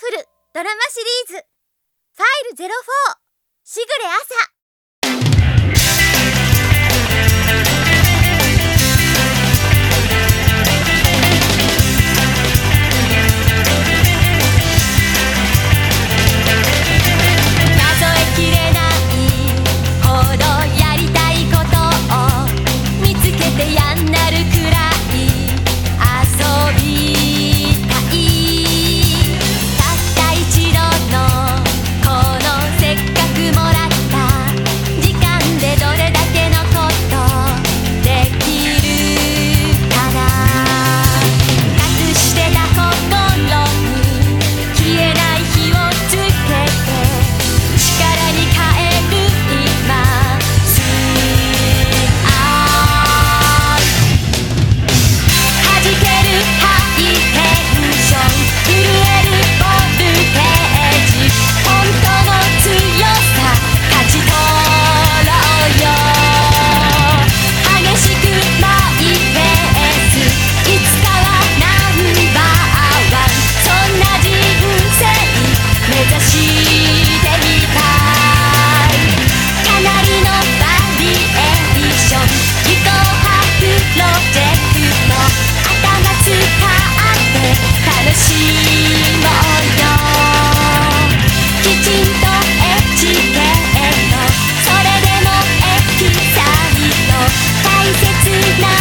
フルドラマシリーズ。ファイル04しぐれ朝 night.